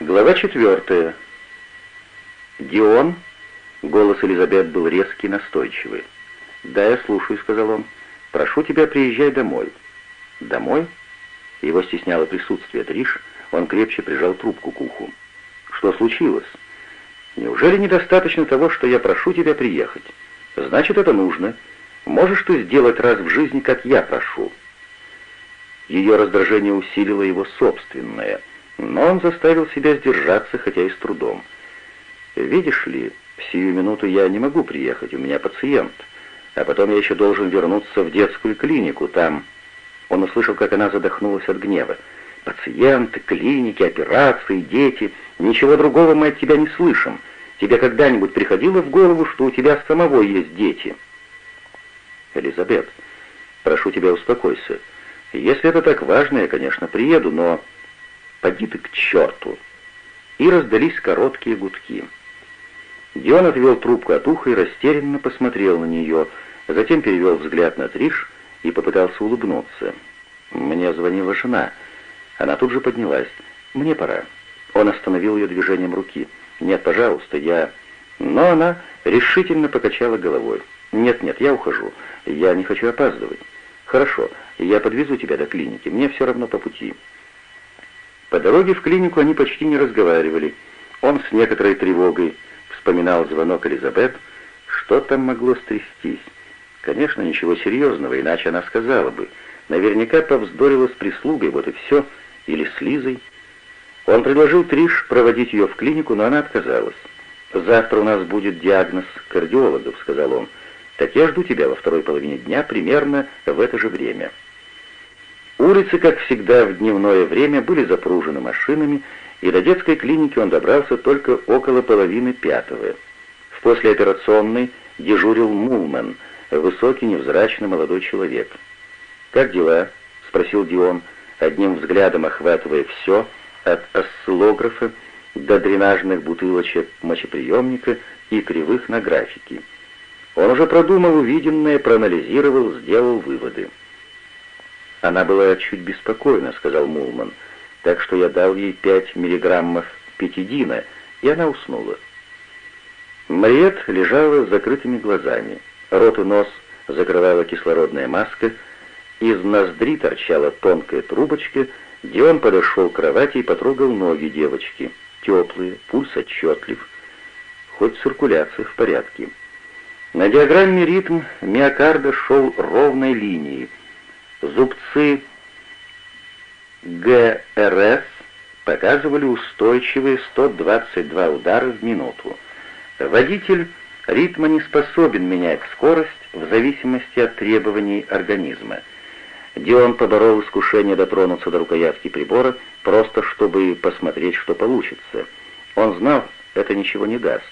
Глава четвертая. «Дион?» — голос Элизабет был резкий, настойчивый. «Да, я слушаю», — сказал он. «Прошу тебя, приезжай домой». «Домой?» Его стесняло присутствие Триш, он крепче прижал трубку к уху. «Что случилось?» «Неужели недостаточно того, что я прошу тебя приехать? Значит, это нужно. Можешь ты сделать раз в жизни, как я прошу?» Ее раздражение усилило его собственное — но он заставил себя сдержаться, хотя и с трудом. «Видишь ли, в сию минуту я не могу приехать, у меня пациент, а потом я еще должен вернуться в детскую клинику, там...» Он услышал, как она задохнулась от гнева. «Пациенты, клиники, операции, дети, ничего другого мы от тебя не слышим. Тебе когда-нибудь приходило в голову, что у тебя самого есть дети?» «Элизабет, прошу тебя, успокойся. Если это так важно, я, конечно, приеду, но...» «Поди ты к черту!» И раздались короткие гудки. Дион отвел трубку от уха и растерянно посмотрел на нее, затем перевел взгляд на Триш и попытался улыбнуться. «Мне звонила жена». Она тут же поднялась. «Мне пора». Он остановил ее движением руки. «Нет, пожалуйста, я...» Но она решительно покачала головой. «Нет-нет, я ухожу. Я не хочу опаздывать». «Хорошо, я подвезу тебя до клиники. Мне все равно по пути». По дороге в клинику они почти не разговаривали. Он с некоторой тревогой вспоминал звонок Элизабет. Что там могло стрястись? Конечно, ничего серьезного, иначе она сказала бы. Наверняка повздорила с прислугой, вот и все. Или с Лизой. Он предложил Триш проводить ее в клинику, но она отказалась. «Завтра у нас будет диагноз кардиологов», — сказал он. «Так я жду тебя во второй половине дня примерно в это же время». Улицы, как всегда в дневное время, были запружены машинами, и до детской клиники он добрался только около половины пятого. В послеоперационной дежурил Мулман, высокий, невзрачный молодой человек. «Как дела?» — спросил Дион, одним взглядом охватывая все, от осциллографа до дренажных бутылочек мочеприемника и кривых на графике. Он уже продумал увиденное, проанализировал, сделал выводы. «Она была чуть беспокойна», — сказал Мулман, «так что я дал ей пять миллиграммов петидина, и она уснула». Мариет лежала с закрытыми глазами. Рот и нос закрывала кислородная маска, из ноздри торчала тонкая трубочка, Дион подошел к кровати и потрогал ноги девочки. Теплые, пульс отчетлив, хоть циркуляция в порядке. На диаграмме ритм миокарда шел ровной линией — Зубцы ГРС показывали устойчивые 122 удара в минуту. Водитель ритма не способен менять скорость в зависимости от требований организма. Дион поборол искушение дотронуться до рукоятки прибора, просто чтобы посмотреть, что получится. Он знал, это ничего не даст.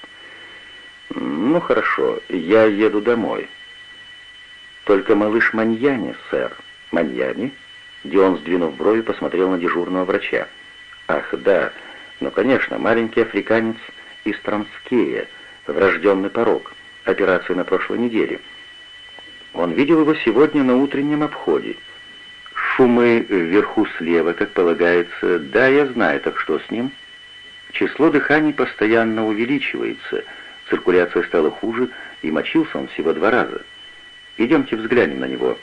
«Ну хорошо, я еду домой». «Только малыш Маньяне, сэр», Маньяни?» Дион, сдвинув брови, посмотрел на дежурного врача. «Ах, да, ну, конечно, маленький африканец из Транскея, врожденный порог, операция на прошлой неделе. Он видел его сегодня на утреннем обходе. Шумы вверху слева, как полагается. Да, я знаю, так что с ним?» Число дыханий постоянно увеличивается, циркуляция стала хуже, и мочился он всего два раза. Идемте взглянем на него».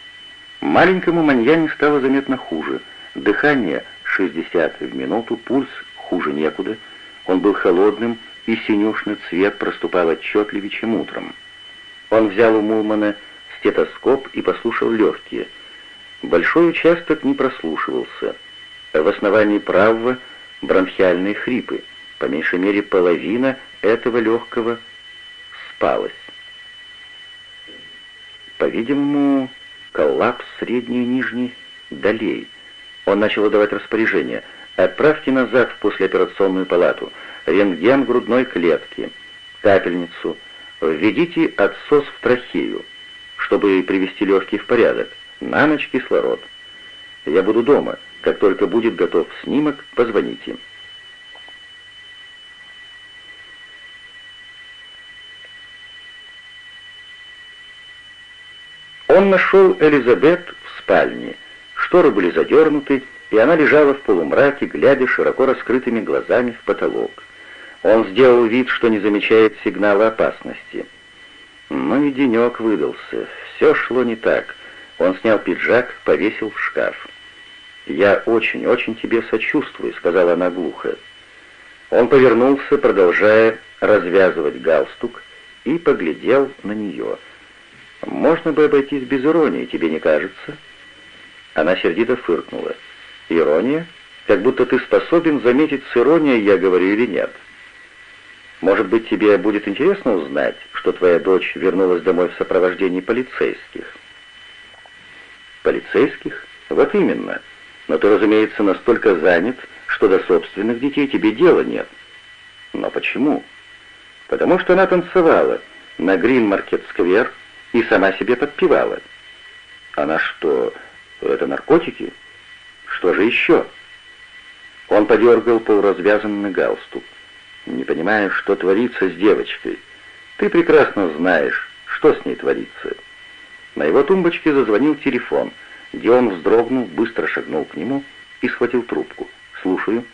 Маленькому маньяне стало заметно хуже. Дыхание 60 в минуту, пульс хуже некуда. Он был холодным, и синюшный цвет проступал отчетливее, чем утром. Он взял у Мулмана стетоскоп и послушал легкие. Большой участок не прослушивался. В основании правого бронхиальные хрипы. По меньшей мере половина этого легкого спалась. По-видимому, коллапс средней и нижней долей. Он начал давать распоряжение. Отправьте назад в послеоперационную палату. Рентген грудной клетки. Капельницу. Введите отсос в трахею, чтобы привести легкие в порядок. На ночь кислород. Я буду дома. Как только будет готов снимок, позвоните. Он нашел Элизабет в спальне. Шторы были задернуты, и она лежала в полумраке, глядя широко раскрытыми глазами в потолок. Он сделал вид, что не замечает сигнала опасности. Ну и денек выдался. Все шло не так. Он снял пиджак, повесил в шкаф. «Я очень-очень тебе сочувствую», — сказала она глухо. Он повернулся, продолжая развязывать галстук, и поглядел на нее. «Можно бы обойтись без иронии, тебе не кажется?» Она сердито фыркнула. «Ирония? Как будто ты способен заметить с иронией, я говорю или нет?» «Может быть, тебе будет интересно узнать, что твоя дочь вернулась домой в сопровождении полицейских?» «Полицейских? Вот именно. Но ты, разумеется, настолько занят, что до собственных детей тебе дела нет». «Но почему?» «Потому что она танцевала на Грин-Маркет-сквер и сама себе подпевала». «Она что, это наркотики? Что же еще?» Он подергал полуразвязанный галстук. «Не понимаю, что творится с девочкой. Ты прекрасно знаешь, что с ней творится». На его тумбочке зазвонил телефон. Дион вздрогнул, быстро шагнул к нему и схватил трубку. «Слушаю».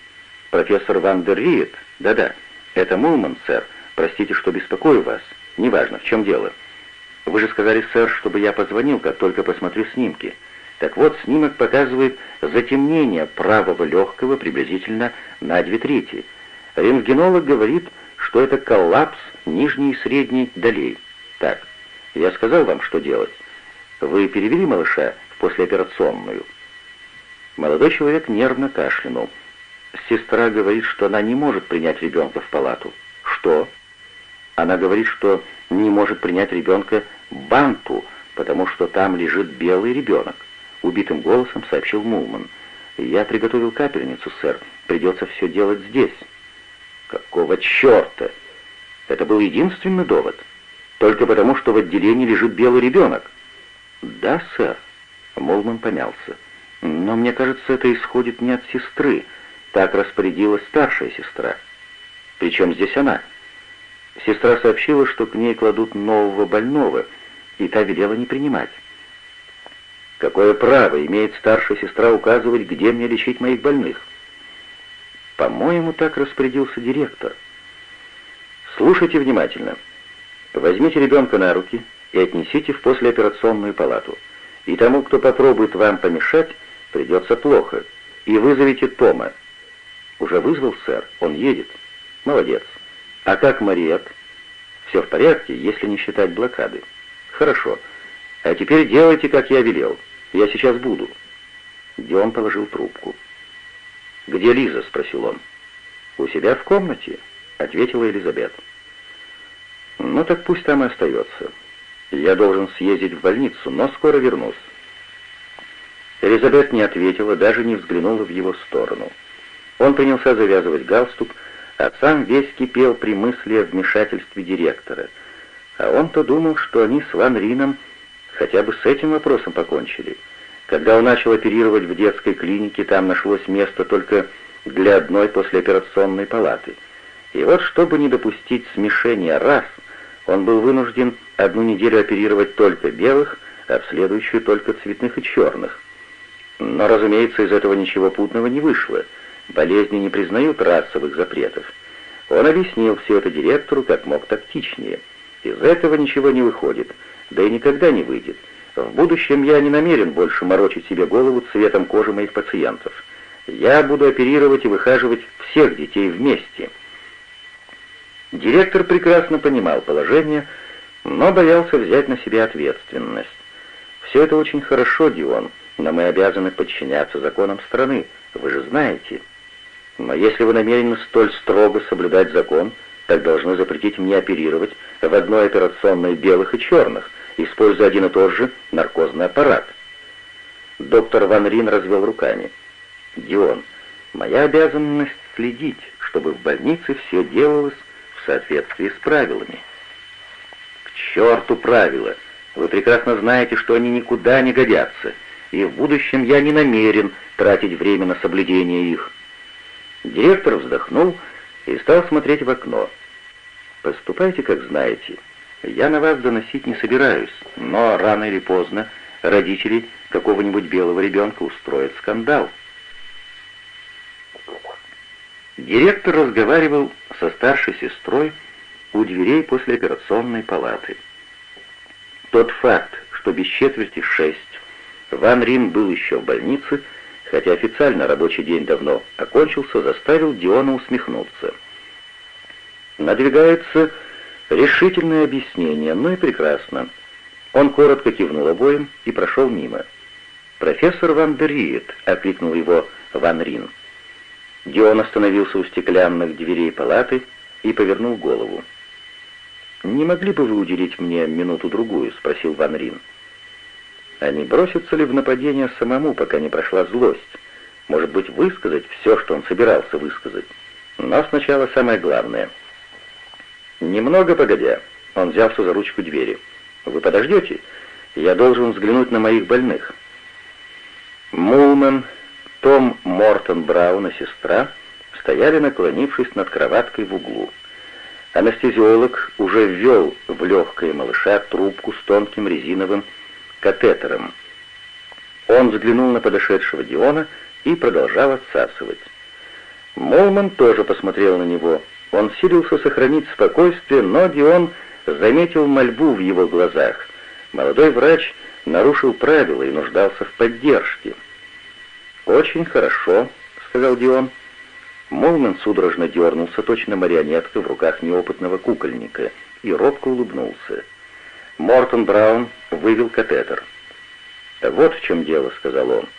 «Профессор Ван дер Риет?» «Да-да. Это Мулман, сэр. Простите, что беспокою вас. Неважно, в чем дело». «Вы же сказали, сэр, чтобы я позвонил, как только посмотрю снимки». Так вот, снимок показывает затемнение правого легкого приблизительно на две трети. Рентгенолог говорит, что это коллапс нижней и средней долей. Так, я сказал вам, что делать. Вы перевели малыша в послеоперационную? Молодой человек нервно кашлянул. Сестра говорит, что она не может принять ребенка в палату. Что? Она говорит, что не может принять ребенка банту, потому что там лежит белый ребенок. — убитым голосом сообщил Мулман. «Я приготовил капельницу, сэр. Придется все делать здесь». «Какого черта?» Это был единственный довод. Только потому, что в отделении лежит белый ребенок. «Да, сэр». Мулман помялся. «Но мне кажется, это исходит не от сестры. Так распорядилась старшая сестра. Причем здесь она?» Сестра сообщила, что к ней кладут нового больного, и та велела не принимать. Какое право имеет старшая сестра указывать, где мне лечить моих больных? По-моему, так распорядился директор. Слушайте внимательно. Возьмите ребенка на руки и отнесите в послеоперационную палату. И тому, кто попробует вам помешать, придется плохо. И вызовите Тома. Уже вызвал, сэр, он едет. Молодец. А как Мариет? Все в порядке, если не считать блокады. Хорошо. А теперь делайте, как я велел. Я сейчас буду». Дион положил трубку. «Где Лиза?» — спросил он. «У себя в комнате», — ответила Элизабет. «Ну так пусть там и остается. Я должен съездить в больницу, но скоро вернусь». Элизабет не ответила, даже не взглянула в его сторону. Он принялся завязывать галстук, а сам весь кипел при мысли о вмешательстве директора. А он-то думал, что они с Ван Рином хотя бы с этим вопросом покончили. Когда он начал оперировать в детской клинике, там нашлось место только для одной послеоперационной палаты. И вот, чтобы не допустить смешения рас, он был вынужден одну неделю оперировать только белых, а в следующую только цветных и черных. Но, разумеется, из этого ничего путного не вышло. Болезни не признают расовых запретов. Он объяснил все это директору как мог тактичнее. Из этого ничего не выходит — да и никогда не выйдет. В будущем я не намерен больше морочить себе голову цветом кожи моих пациентов. Я буду оперировать и выхаживать всех детей вместе. Директор прекрасно понимал положение, но боялся взять на себя ответственность. Все это очень хорошо, Дион, но мы обязаны подчиняться законам страны, вы же знаете. Но если вы намерены столь строго соблюдать закон, так должны запретить мне оперировать в одной операционной белых и черных, используя один и тот же наркозный аппарат. Доктор Ван Рин развел руками. «Дион, моя обязанность следить, чтобы в больнице все делалось в соответствии с правилами». «К черту правила! Вы прекрасно знаете, что они никуда не годятся, и в будущем я не намерен тратить время на соблюдение их». Директор вздохнул и стал смотреть в окно. «Поступайте, как знаете». Я на вас доносить не собираюсь, но рано или поздно родители какого-нибудь белого ребенка устроят скандал. Директор разговаривал со старшей сестрой у дверей после операционной палаты. Тот факт, что без четверти шесть Ван Рин был еще в больнице, хотя официально рабочий день давно окончился, заставил Диона усмехнуться. Надвигается решительное объяснение, ну и прекрасно. Он коротко кивнул обоим и прошел мимо. «Профессор Ван Дериет», — окликнул его Ван Рин. Дион остановился у стеклянных дверей палаты и повернул голову. «Не могли бы вы уделить мне минуту-другую?» — спросил Ван Рин. «А не бросится ли в нападение самому, пока не прошла злость? Может быть, высказать все, что он собирался высказать? Но сначала самое главное». Немного погодя, он взялся за ручку двери. «Вы подождете? Я должен взглянуть на моих больных». Мулман, Том Мортон Браун и сестра стояли, наклонившись над кроваткой в углу. Анестезиолог уже ввел в легкое малыша трубку с тонким резиновым катетером. Он взглянул на подошедшего Диона и продолжал отсасывать. Молман тоже посмотрел на него. Он силился сохранить спокойствие, но Дион заметил мольбу в его глазах. Молодой врач нарушил правила и нуждался в поддержке. «Очень хорошо», — сказал Дион. Молман судорожно дернулся, точно марионетка в руках неопытного кукольника, и робко улыбнулся. Мортон Браун вывел катетер. «Вот в чем дело», — сказал он,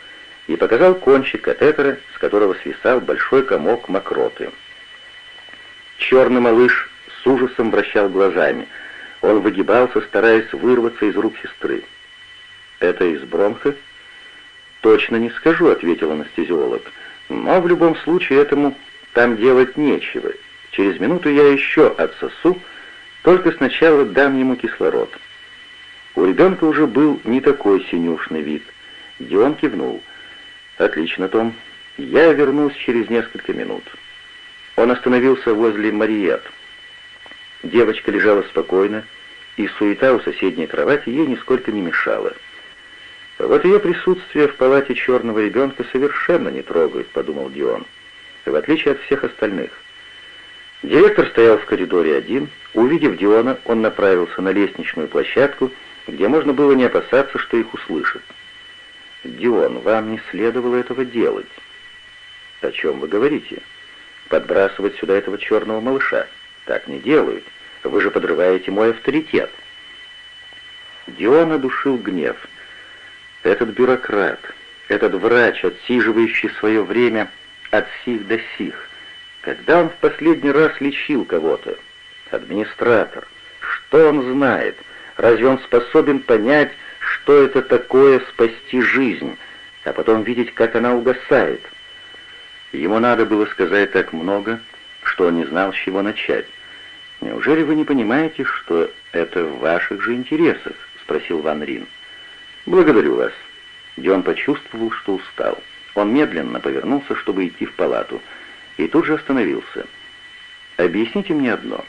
и показал кончик катетера, с которого свисал большой комок мокроты. Черный малыш с ужасом вращал глазами. Он выгибался, стараясь вырваться из рук сестры. «Это из бронха?» «Точно не скажу», — ответил анестезиолог. Но в любом случае этому там делать нечего. Через минуту я еще отсосу, только сначала дам ему кислород. У ребенка уже был не такой синюшный вид. Дион кивнул. «Отлично, Том. Я вернусь через несколько минут». Он остановился возле Мариет. Девочка лежала спокойно, и суета у соседней кровати ей нисколько не мешала. «Вот ее присутствие в палате черного ребенка совершенно не трогает», — подумал Дион, в отличие от всех остальных. Директор стоял в коридоре один. Увидев Диона, он направился на лестничную площадку, где можно было не опасаться, что их услышат. «Дион, вам не следовало этого делать». «О чем вы говорите?» «Подбрасывать сюда этого черного малыша. Так не делают. Вы же подрываете мой авторитет». Диона душил гнев — этот бюрократ, этот врач, отсиживающий свое время от сих до сих, когда он в последний раз лечил кого-то? Администратор. Что он знает? Разве он способен понять, что это такое спасти жизнь, а потом видеть, как она угасает? Ему надо было сказать так много, что он не знал, с чего начать. «Неужели вы не понимаете, что это в ваших же интересах?» — спросил Ван Рин. «Благодарю вас». Дион почувствовал, что устал. Он медленно повернулся, чтобы идти в палату, и тут же остановился. «Объясните мне одно.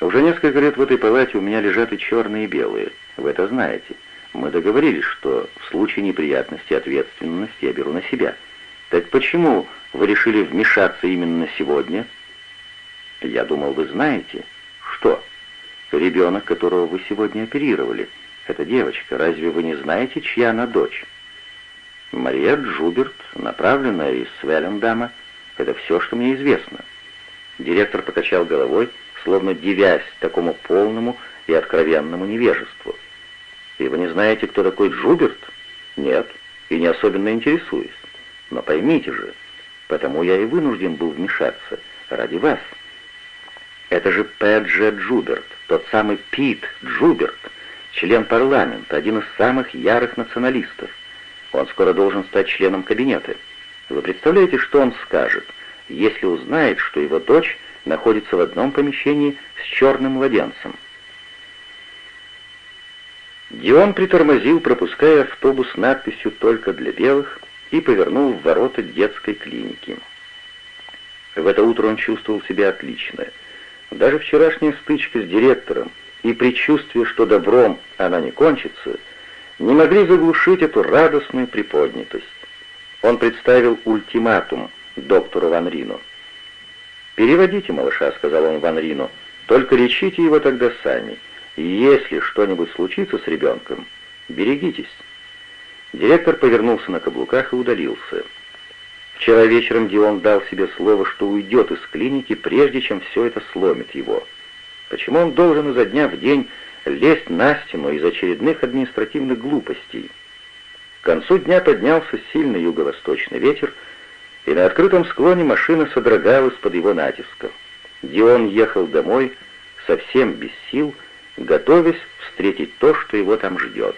Уже несколько лет в этой палате у меня лежат и черные, и белые. Вы это знаете. Мы договорились, что в случае неприятности ответственности я беру на себя. Так почему вы решили вмешаться именно сегодня?» «Я думал, вы знаете». «Что?» «Ребенок, которого вы сегодня оперировали». «Это девочка. Разве вы не знаете, чья она дочь?» «Мария Джуберт, направленная из Свеллендама. Это все, что мне известно». Директор покачал головой, словно дивясь такому полному и откровенному невежеству. «И вы не знаете, кто такой Джуберт?» «Нет, и не особенно интересуюсь. Но поймите же, потому я и вынужден был вмешаться. Ради вас. Это же Пэдже Джуберт, тот самый Пит Джуберт, член парламента, один из самых ярых националистов. Он скоро должен стать членом кабинета. Вы представляете, что он скажет, если узнает, что его дочь находится в одном помещении с черным младенцем? Дион притормозил, пропуская автобус с надписью «Только для белых» и повернул в ворота детской клиники. В это утро он чувствовал себя отлично. Даже вчерашняя стычка с директором — и предчувствие, что добром она не кончится, не могли заглушить эту радостную приподнятость. Он представил ультиматум доктору Ван Рину. «Переводите малыша», — сказал он Ван Рину. «Только лечите его тогда сами. И если что-нибудь случится с ребенком, берегитесь». Директор повернулся на каблуках и удалился. Вчера вечером Дион дал себе слово, что уйдет из клиники, прежде чем все это сломит его. Почему он должен изо дня в день лезть на стену из очередных административных глупостей? К концу дня поднялся сильный юго-восточный ветер, и на открытом склоне машина содрогалась под его натиском. Дион ехал домой совсем без сил, готовясь встретить то, что его там ждет.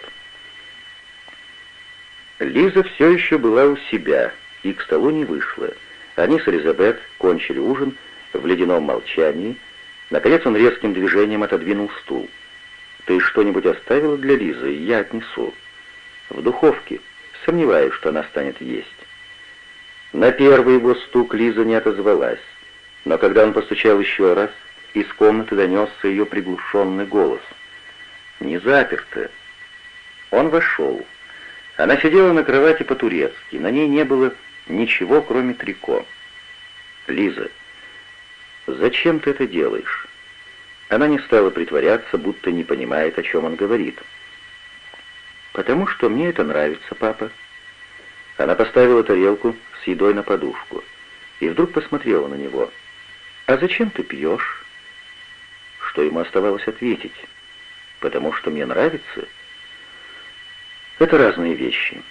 Лиза все еще была у себя и к столу не вышла. Они с Элизабет кончили ужин в ледяном молчании. Наконец он резким движением отодвинул стул. «Ты что-нибудь оставила для Лизы? Я отнесу». «В духовке. Сомневаюсь, что она станет есть». На первый его стук Лиза не отозвалась, но когда он постучал еще раз, из комнаты донесся ее приглушенный голос. «Не заперто». Он вошел. Она сидела на кровати по-турецки, на ней не было ничего, кроме трико. «Лиза, зачем ты это делаешь?» Она не стала притворяться, будто не понимает, о чем он говорит. «Потому что мне это нравится, папа». Она поставила тарелку с едой на подушку и вдруг посмотрела на него. «А зачем ты пьешь?» Что ему оставалось ответить? «Потому что мне нравится?» Это разные вещи.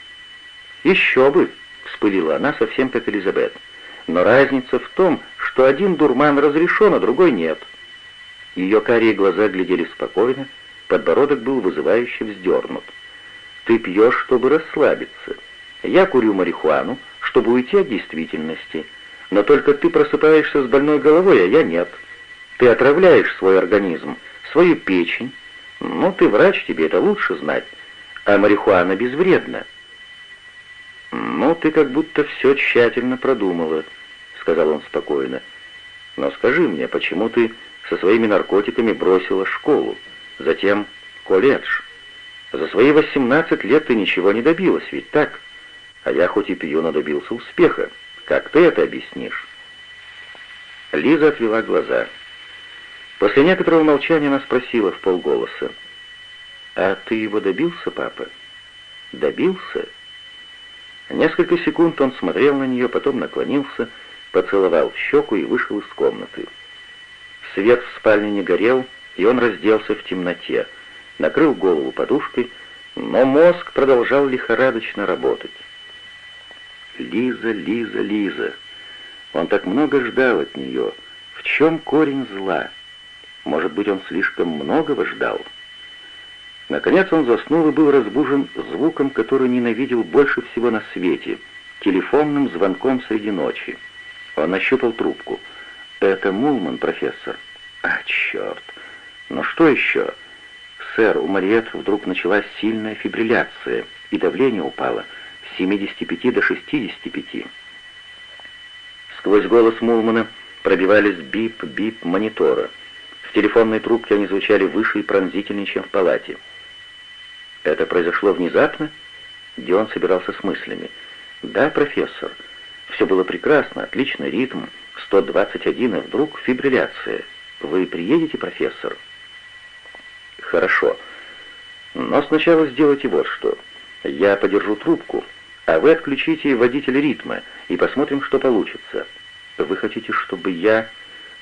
Еще бы, вспылила она совсем как Элизабет. Но разница в том, что один дурман разрешен, а другой нет. Ее карие глаза глядели спокойно, подбородок был вызывающе вздернут. Ты пьешь, чтобы расслабиться. Я курю марихуану, чтобы уйти от действительности. Но только ты просыпаешься с больной головой, а я нет. Ты отравляешь свой организм, свою печень. Ну, ты врач, тебе это лучше знать а марихуана безвредна». «Ну, ты как будто все тщательно продумала», — сказал он спокойно. «Но скажи мне, почему ты со своими наркотиками бросила школу, затем колледж? За свои 18 лет ты ничего не добилась, ведь так? А я хоть и пью, но добился успеха. Как ты это объяснишь?» Лиза отвела глаза. После некоторого молчания она спросила в полголоса. «А ты его добился, папа?» «Добился?» Несколько секунд он смотрел на нее, потом наклонился, поцеловал щеку и вышел из комнаты. Свет в спальне не горел, и он разделся в темноте, накрыл голову подушкой, но мозг продолжал лихорадочно работать. Лиза, Лиза, Лиза. Он так много ждал от нее. В чем корень зла? Может быть, он слишком многого ждал?» Наконец он заснул и был разбужен звуком, который ненавидел больше всего на свете — телефонным звонком среди ночи. Он нащупал трубку. «Это Мулман, профессор». «А, черт! Но что еще?» «Сэр, у Мариет вдруг началась сильная фибрилляция, и давление упало с 75 до 65». Сквозь голос Мулмана пробивались бип-бип монитора. В телефонной трубке они звучали выше и пронзительнее, чем в палате. Это произошло внезапно? Дион собирался с мыслями. Да, профессор. Все было прекрасно, отличный ритм, 121, и вдруг фибрилляция. Вы приедете, профессор? Хорошо. Но сначала сделайте вот что. Я подержу трубку, а вы отключите водителя ритма и посмотрим, что получится. Вы хотите, чтобы я...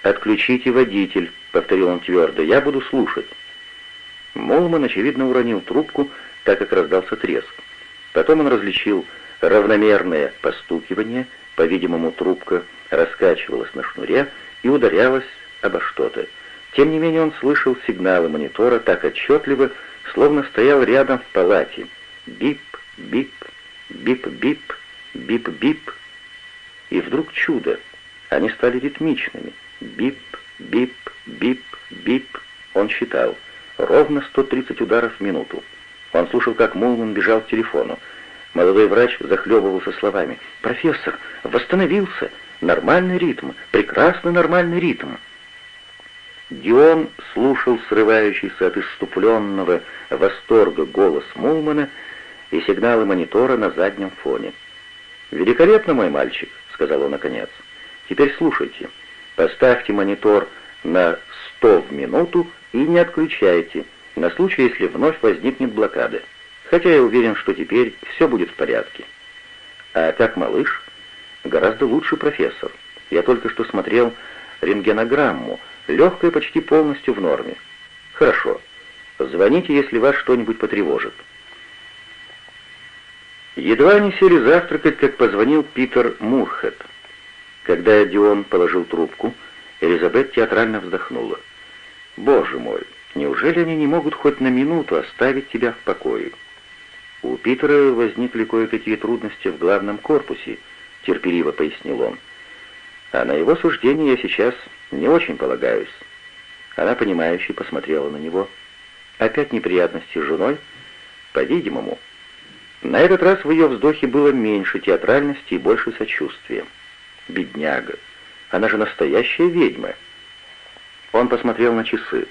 «Отключите водитель», — повторил он твердо, — «я буду слушать». Молман, очевидно, уронил трубку, так как раздался треск. Потом он различил равномерное постукивание, по-видимому, трубка раскачивалась на шнуре и ударялась обо что-то. Тем не менее он слышал сигналы монитора так отчетливо, словно стоял рядом в палате. Бип, бип, бип-бип, бип-бип. И вдруг чудо. Они стали ритмичными. Бип, бип, бип, бип. Он считал. Ровно 130 ударов в минуту. Он слушал, как Мулман бежал к телефону. Молодой врач захлебывался словами. «Профессор, восстановился! Нормальный ритм! Прекрасный нормальный ритм!» Дион слушал срывающийся от иступленного восторга голос Мулмана и сигналы монитора на заднем фоне. «Великолепно, мой мальчик», — сказал он наконец. «Теперь слушайте. Поставьте монитор на 100 в минуту и не отключайте, на случай, если вновь возникнет блокада. Хотя я уверен, что теперь все будет в порядке. А как малыш? Гораздо лучше профессор. Я только что смотрел рентгенограмму, легкая почти полностью в норме. Хорошо. Звоните, если вас что-нибудь потревожит. Едва они сели завтракать, как позвонил Питер Мурхет. Когда Дион положил трубку, Элизабет театрально вздохнула. «Боже мой, неужели они не могут хоть на минуту оставить тебя в покое?» «У Питера возникли кое-какие трудности в главном корпусе», — терпеливо пояснил он. «А на его суждение я сейчас не очень полагаюсь». Она, понимающе посмотрела на него. «Опять неприятности с женой?» «По-видимому». На этот раз в ее вздохе было меньше театральности и больше сочувствия. «Бедняга! Она же настоящая ведьма!» Он посмотрел на часы.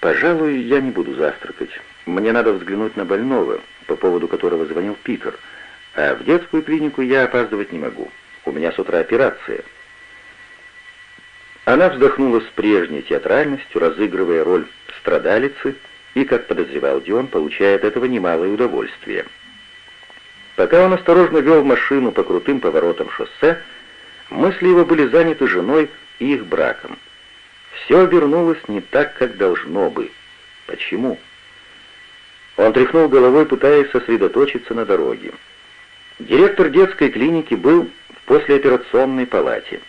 «Пожалуй, я не буду завтракать. Мне надо взглянуть на больного, по поводу которого звонил Питер. А в детскую клинику я опаздывать не могу. У меня с утра операция». Она вздохнула с прежней театральностью, разыгрывая роль страдалицы, и, как подозревал Дион, получает от этого немалое удовольствие. Пока он осторожно вел машину по крутым поворотам шоссе, мысли его были заняты женой и их браком. Все вернулось не так, как должно бы. Почему? Он тряхнул головой, пытаясь сосредоточиться на дороге. Директор детской клиники был в послеоперационной палате.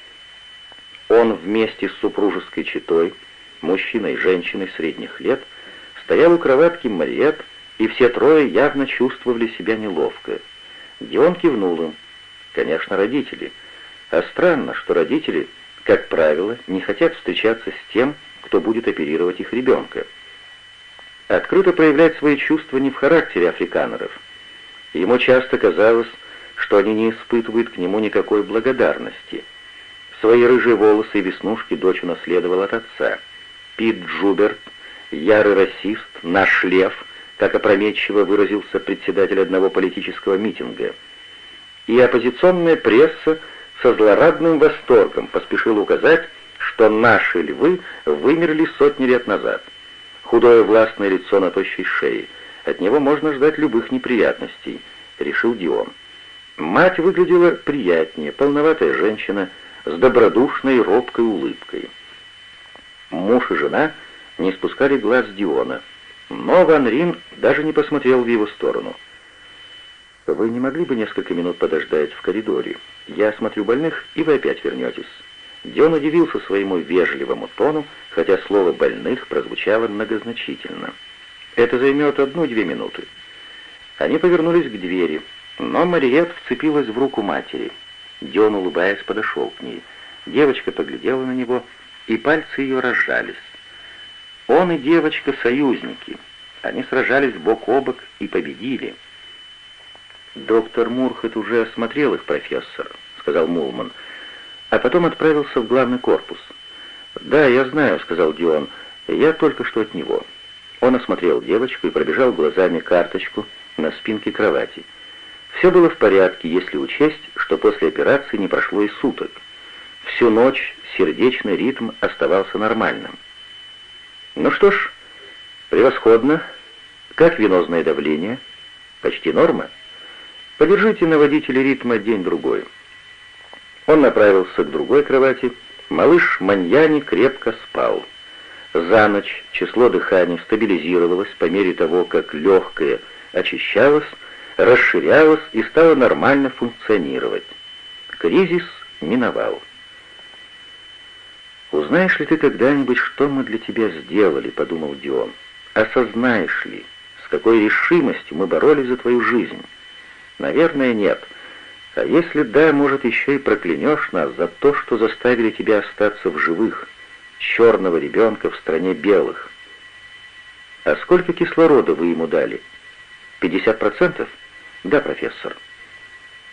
Он вместе с супружеской четой, мужчиной и женщиной средних лет, Стоял у кроватки Мариет, и все трое явно чувствовали себя неловко. Дион кивнул им. Конечно, родители. А странно, что родители, как правило, не хотят встречаться с тем, кто будет оперировать их ребенка. Открыто проявлять свои чувства не в характере африканеров. Ему часто казалось, что они не испытывают к нему никакой благодарности. Свои рыжие волосы и веснушки дочь унаследовала от отца. Пит Джуберт ярый расист, наш лев, как опрометчиво выразился председатель одного политического митинга. И оппозиционная пресса со злорадным восторгом поспешила указать, что наши львы вымерли сотни лет назад. Худое властное лицо на тощей шее. От него можно ждать любых неприятностей, решил Дион. Мать выглядела приятнее, полноватая женщина с добродушной робкой улыбкой. Муж и жена — не спускали глаз Диона, но Ван Рин даже не посмотрел в его сторону. «Вы не могли бы несколько минут подождать в коридоре? Я осмотрю больных, и вы опять вернетесь». Дион удивился своему вежливому тону, хотя слово «больных» прозвучало многозначительно. «Это займет одну-две минуты». Они повернулись к двери, но Мариет вцепилась в руку матери. Дион, улыбаясь, подошел к ней. Девочка поглядела на него, и пальцы ее разжались. Он и девочка — союзники. Они сражались бок о бок и победили. «Доктор Мурхет уже осмотрел их, профессор», — сказал Мулман, а потом отправился в главный корпус. «Да, я знаю», — сказал Дион, — «я только что от него». Он осмотрел девочку и пробежал глазами карточку на спинке кровати. Все было в порядке, если учесть, что после операции не прошло и суток. Всю ночь сердечный ритм оставался нормальным. Ну что ж, превосходно. Как венозное давление? Почти норма. Подержите на водителе ритма день-другой. Он направился к другой кровати. Малыш Маньяни крепко спал. За ночь число дыханий стабилизировалось по мере того, как легкое очищалось, расширялось и стало нормально функционировать. Кризис миновал. «Узнаешь ли ты когда-нибудь, что мы для тебя сделали?» — подумал Дион. «Осознаешь ли, с какой решимостью мы боролись за твою жизнь?» «Наверное, нет. А если да, может, еще и проклянешь нас за то, что заставили тебя остаться в живых, черного ребенка в стране белых». «А сколько кислорода вы ему дали?» «Пятьдесят процентов?» «Да, профессор».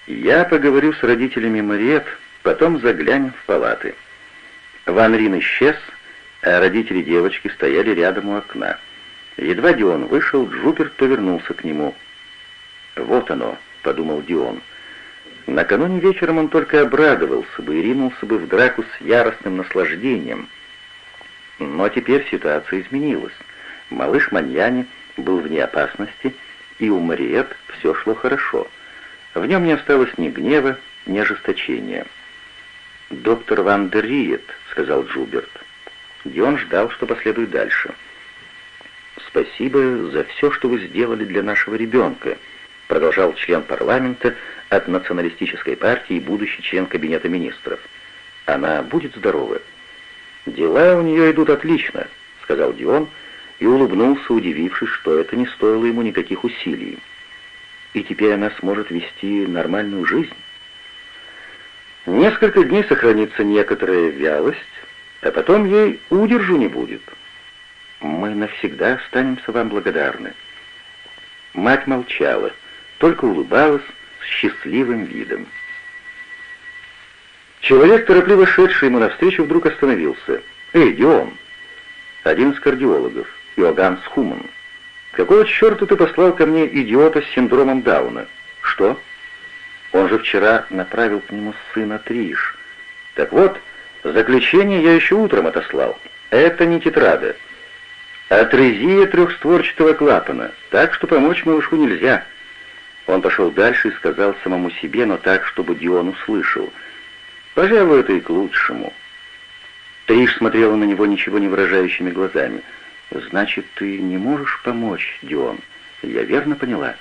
«Я поговорю с родителями Мариет, потом заглянем в палаты». Ван Рин исчез, а родители девочки стояли рядом у окна. Едва Дион вышел, Джуперт повернулся к нему. «Вот оно», — подумал Дион. Накануне вечером он только обрадовался бы и ринулся бы в драку с яростным наслаждением. Но теперь ситуация изменилась. Малыш Маньяни был вне опасности, и у Мариет все шло хорошо. В нем не осталось ни гнева, ни ожесточения. «Доктор Ван дер Риет», — сказал Джуберт. Дион ждал, что последует дальше. «Спасибо за все, что вы сделали для нашего ребенка», — продолжал член парламента от националистической партии и будущий член Кабинета министров. «Она будет здорова». «Дела у нее идут отлично», — сказал Дион, и улыбнулся, удивившись, что это не стоило ему никаких усилий. «И теперь она сможет вести нормальную жизнь?» Несколько дней сохранится некоторая вялость, а потом ей удержу не будет. Мы навсегда останемся вам благодарны. Мать молчала, только улыбалась с счастливым видом. Человек, торопливо шедший ему навстречу, вдруг остановился. «Эй, Дион!» Один из кардиологов, Иоганн Схуман. «Какого черта ты послал ко мне идиота с синдромом Дауна?» «Что?» Он же вчера направил к нему сына Триш. Так вот, заключение я еще утром отослал. Это не тетрада. Атрезия трехстворчатого клапана, так что помочь малышу нельзя. Он пошел дальше и сказал самому себе, но так, чтобы Дион услышал. Пожалуй, это и к лучшему. Триш смотрела на него ничего не выражающими глазами. «Значит, ты не можешь помочь, Дион? Я верно поняла?»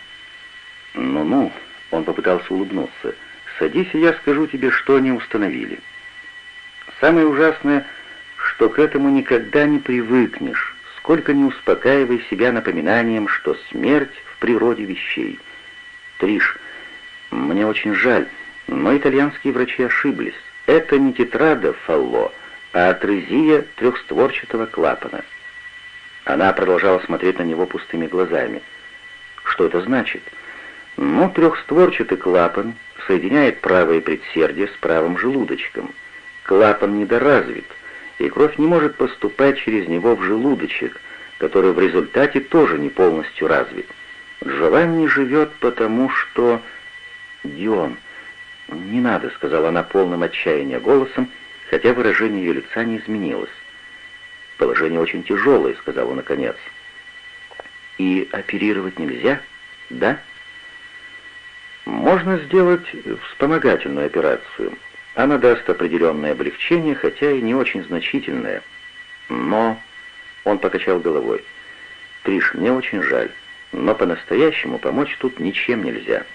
«Ну-ну», он попытался улыбнуться. «Садись, и я скажу тебе, что они установили». Самое ужасное, что к этому никогда не привыкнешь, сколько не успокаивай себя напоминанием, что смерть в природе вещей. Триш, мне очень жаль, но итальянские врачи ошиблись. Это не тетрада фалло, а атрезия трехстворчатого клапана. Она продолжала смотреть на него пустыми глазами. Что это значит? — но трехстворчатый клапан соединяет правое предсердие с правым желудочком. Клапан недоразвит, и кровь не может поступать через него в желудочек, который в результате тоже не полностью развит. Джованни живет потому, что... Дион... «Не надо», — сказала она полным отчаяния голосом, хотя выражение ее лица не изменилось. «Положение очень тяжелое», — сказал он наконец. «И оперировать нельзя, да?» Можно сделать вспомогательную операцию. Она даст определенное облегчение, хотя и не очень значительное. Но... Он покачал головой. «Триш, мне очень жаль, но по-настоящему помочь тут ничем нельзя».